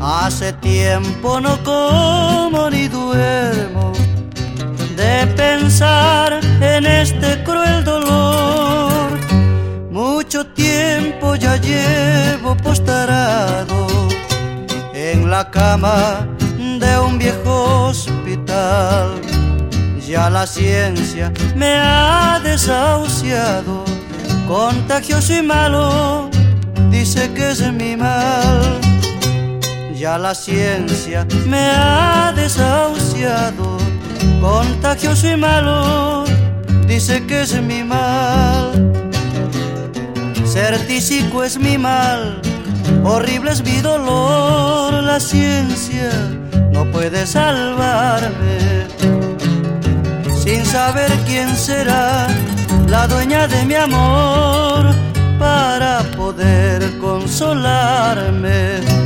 منی پارے پیا میاد کون سی مالو میمال سلوار میرا دے مور دیر کون سولار میرے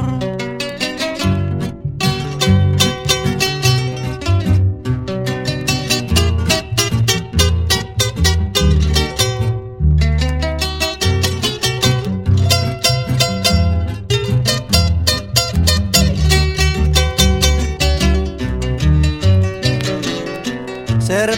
میرے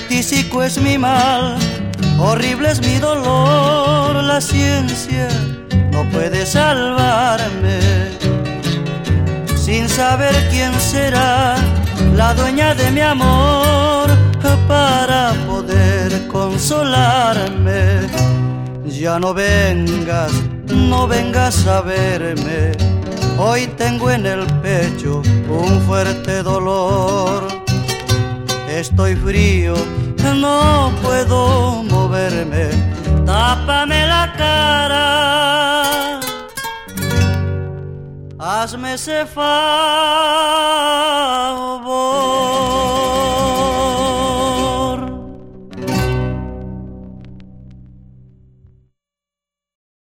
نبینگا نبے گا سب رو تنگوین پے چوتے دولو تو فری ہوا ملا کر آس میں صرف